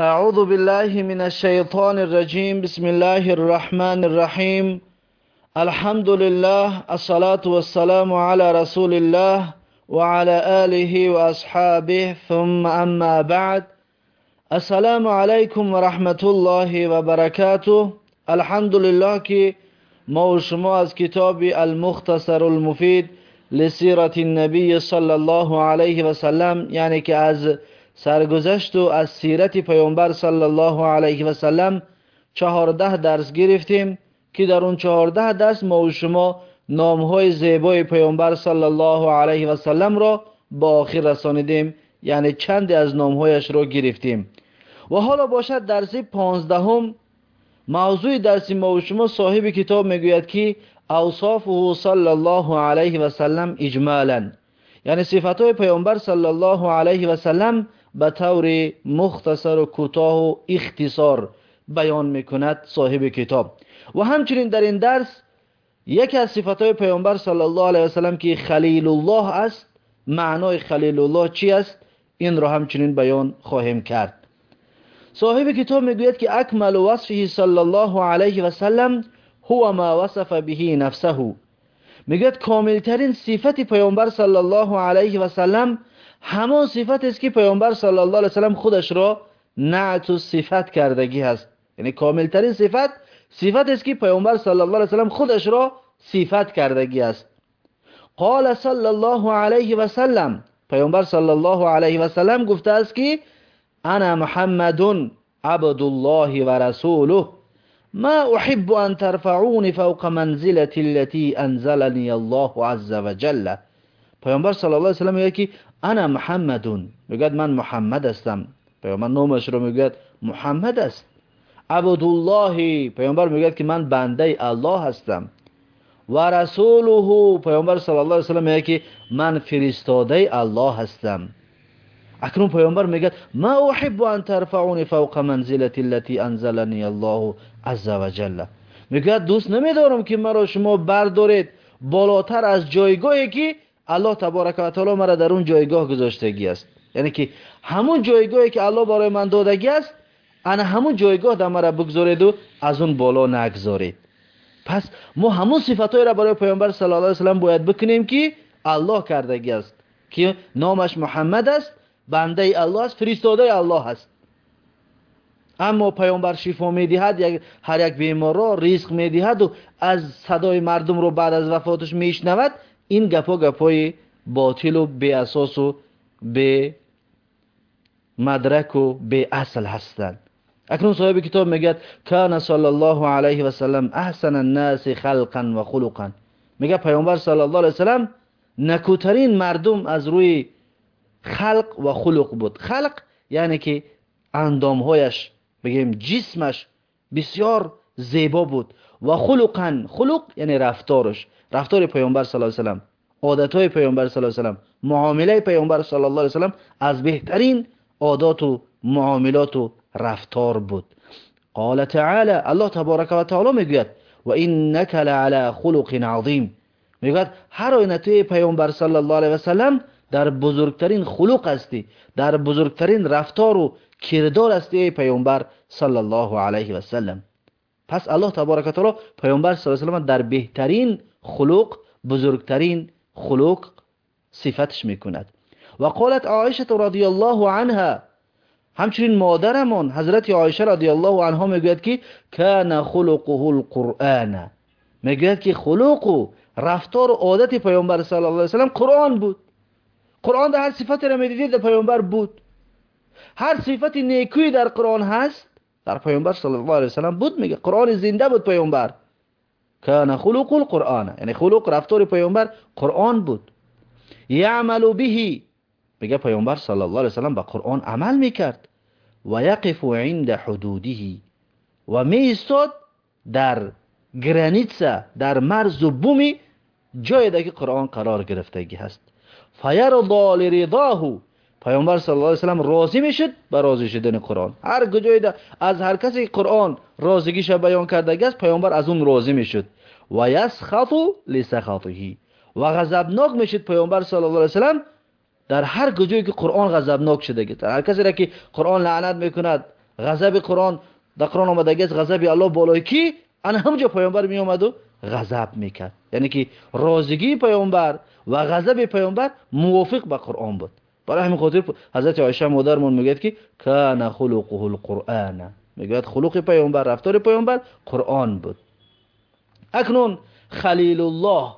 أعوذ بالله من الشيطان الرجيم. بسم الله الرحمن الرحيم. الحمد لله الصلاة والسلام على رسول الله وعلى آله وأصحابه. ثم أما بعد السلام عليكم ورحمة الله وبركاته. الحمد لله كي موشمو از كتاب المختصر المفيد لسيرة النبي صلى الله عليه وسلم يعني كي از سرگذشت و از سیرت پیامبر صلی الله علیه و سلم چهارده درس گرفتیم که در اون چهارده درس ما و شما نام های زیبای پیامبر صلی الله علیه و سلم را با آخر رسانیدیم یعنی چند از نام هایش را گرفتیم. و حالا باشد درس پانزدهم موضوع درس ما و شما صاحب کتاب می‌گوید که اوصافه صلی الله علیه و سلم اجمالا. یعنی صفات های پیامبر صلی الله علیه و سلم به طور مختصر و کوتاه و اختصار بیان میکند صاحب کتاب و همچنین در این درس یکی از صفات های پیامبر صلی الله علیه و سلم که خلیل الله است معنای خلیل الله چی است این را همچنین بیان خواهیم کرد صاحب کتاب میگوید که اکمل وصفه صلی الله علیه و سلم هو ما وصف به نفسه میگوید کاملترین صفت پیامبر صلی الله علیه و سلم همان صفت است که پیامبر صلی الله علیه وسلم خودش را نعت و صفت کردگی هست یعنی کامل ترین صفت صفت است که پیامبر صلی الله علیه وسلم خودش را صفت کردگی است قال صلی الله علیه و سلم پیامبر صلی الله علیه و سلم گفته است که انا محمد عبد الله و رسوله ما احب ان ترفعوني فوق منزلتي التي انزلني الله عز وجل пайомбар саллаллоҳу алайҳи ва саллам мегӯяд ки ана муҳаммадун мегӯяд ман муҳаммад ҳастам пайомбар номашро мегӯяд муҳаммад аст абдуллоҳи пайомбар мегӯяд ки ман бандаи аллоҳ ҳастам ва расулуҳу пайомбар саллаллоҳу алайҳи ва саллам мегӯяд ки ман фиристодаи аллоҳ ҳастам акнун паёмбар мегӯяд ма уҳиббу ан тарфауни фавқа манзилати аллати анзалани аллоҳу азза ваҷалла мегӯяд дӯст намедорам ки маро шумо бардоред болотар аз ҷойгоҳе ки аллоҳ таборака ва таоло мара дар он ҷойгоҳ гузоштагӣ аст. Яъне ки ҳамун ҷойгоҳе ки аллоҳ барои ман додагӣ аст ана ҳамун ҷойгоҳ дар мара бигзореду аз он боло нагзоред. Пас мо ҳамун сифатҳоеро барои паёмбар саллаллоҳу алайҳи ва саллам бояд бикунем ки аллоҳ кардагӣ аст ки номаш муҳаммад аст бандаи аллоҳ аст фиристодаи аллоҳ аст. Аммо паёмбар шифо медиҳад ҳар як беморро ризқ медиҳаду аз садои мардумро баъд аз вафоташ мешнавад این گپا گپای باطل و بی اساس و به مدرک و به اصل هستند. اکنون صاحب کتاب میگه کان صلی الله علیه و سلم احسن الناس خلقا و خلقا. میگه پیامبر صلی الله علیه و سلم نکوترین مردم از روی خلق و خلق بود. خلق یعنی که اندامهایش بگیم جسمش بسیار زیبا بود و خلقا خلق یعنی رفتارش رفتار پیامبر صلی الله علیه و سلم عادت های پیامبر صلی الله علیه و سلم معامله پیامبر صلی الله علیه و سلم از بهترین عادات و معاملات و رفتار بود قال تعالی الله تبارک و تعالی میگوید و انک لعلی خلق عظیم میگوید هر آینه توی پیامبر صلی الله علیه و سلم در بزرگترین خلق هستی در بزرگترین رفتار و کردار هستی پیامبر صلی الله علیه و سلم پس الله تبارک و تعالی پیامبر صلی الله علیه و در بهترین خلق بزرگترین خلق صفتش می‌کند. و قالت عایشه رضی الله عنها همچنین مادرمان حضرت عایشه رضی الله عنها می‌گوید که کان خلقه القرآن. می‌گوید که خلق و رفتار و عادت پیامبر صلی الله علیه و سلم قرآن بود. قرآن در هر صفتی را می‌دیدید در پیامبر بود. هر صفت نیکوی در قرآن هست در پیامبر صلی الله علیه و سلم بود میگه قرآن زنده بود پیامبر کان خلق القرآن یعنی خلق رفتار پیامبر قرآن بود یعمل به میگه پیامبر صلی الله علیه وسلم به قرآن عمل میکرد و یقف عند حدوده و می استاد در گرانیتسا در مرز و بومی جایی که قرآن قرار گرفتگی هست فیرضا لرضاه пайомбар саллаллоҳу алайҳи ва саллам розӣ мешуд ба розӣ шудани Қуръон ҳар куҷоида аз ҳар касе ки Қуръон розигиша баён кардаги аст пайомбар аз он розӣ мешуд ва ясхату ли сахатиҳи ва ғазабнок мешуд пайомбар саллаллоҳу алайҳи ва саллам дар ҳар куҷое ки Қуръон ғазабнок шудагист ҳар касеро ки Қуръон лаънат мекунад ғазаби Қуръон дар Қуръон омадагист ғазаби Аллоҳ болои ки ана ҳамҷо пайомбар меомаду ғазаб мекард яъне ки розигии пайомбар ва ғазаби пайомбар мувофиқ ба Қуръон буд برای همین خاطر حضرت عایشه مادرمون میگه که کان خلقه القرآن. میگه خلق پیامبر رفتار پیامبر قرآن بود. اکنون خلیل الله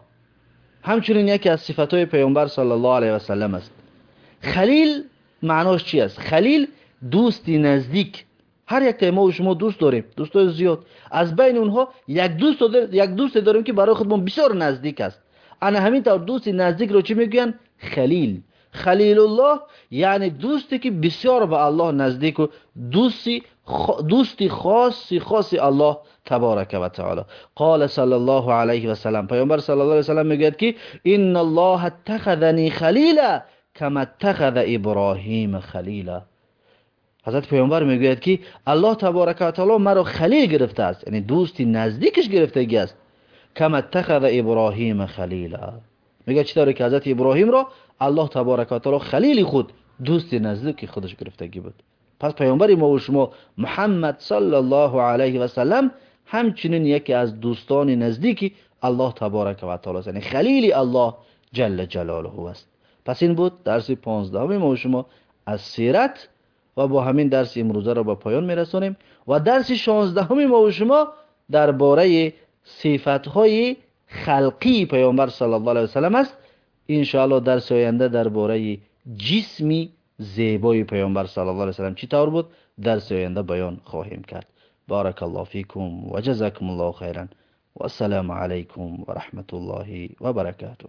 همچنین یکی از صفات پیامبر صلی الله علیه و سلم است. خلیل معناش چی است؟ خلیل دوستی نزدیک. هر یک ما و شما دوست داریم دوستای زیاد. از بین اونها یک دوست داریم یک دوست داریم که برای خودمون بسیار نزدیک است. انا همین طور دوستی نزدیک رو چی میگن خلیل. Халилуллоҳ яъне дӯсте ки бисёр ба аллоҳ наздику дӯсти хоси хоси аллоҳ таборака ва таоло қола сал ллоҳу алайҳи васалам паёмбар сал ла салам мегӯяд ки инна аллоҳа аттахазани халила кама аттахаза иброҳима халила ҳазрати паёмбар мегӯяд ки аллоҳ таборака ва таоло маро халил гирифтааст яъне дӯсти наздикаш гирифтагӣ аст кама аттахаза иброҳима халила میگه چی داره که حضرت ابراهیم را الله تبارک و تعالی خلیل خود دوست نزدیک خودش گرفتگی بود. پس پیامبر ما و شما محمد صلی الله علیه و سلم همچنین یکی از دوستان نزدیکی الله تبارک و تعالی یعنی خلیل الله جل جلاله است. پس این بود درس 15 ما و شما از سیرت و با همین درس امروزه را به پایان میرسانیم. و درس 16 ما و شما درباره صفات صفت‌های халқии паёмбар сал ллоh алih васалам аст иншоалло дарси оянда дар бораи ҷисми зебои паёмбар сал лло алih салам чӣ тавр буд? Дарси оянда баён хоҳем кард. Баракаллоҳ фикум ва ҷазакум ллоҳу хайран. Вассаламу алайкум ва раҳматуллоҳи ва баракатуҳ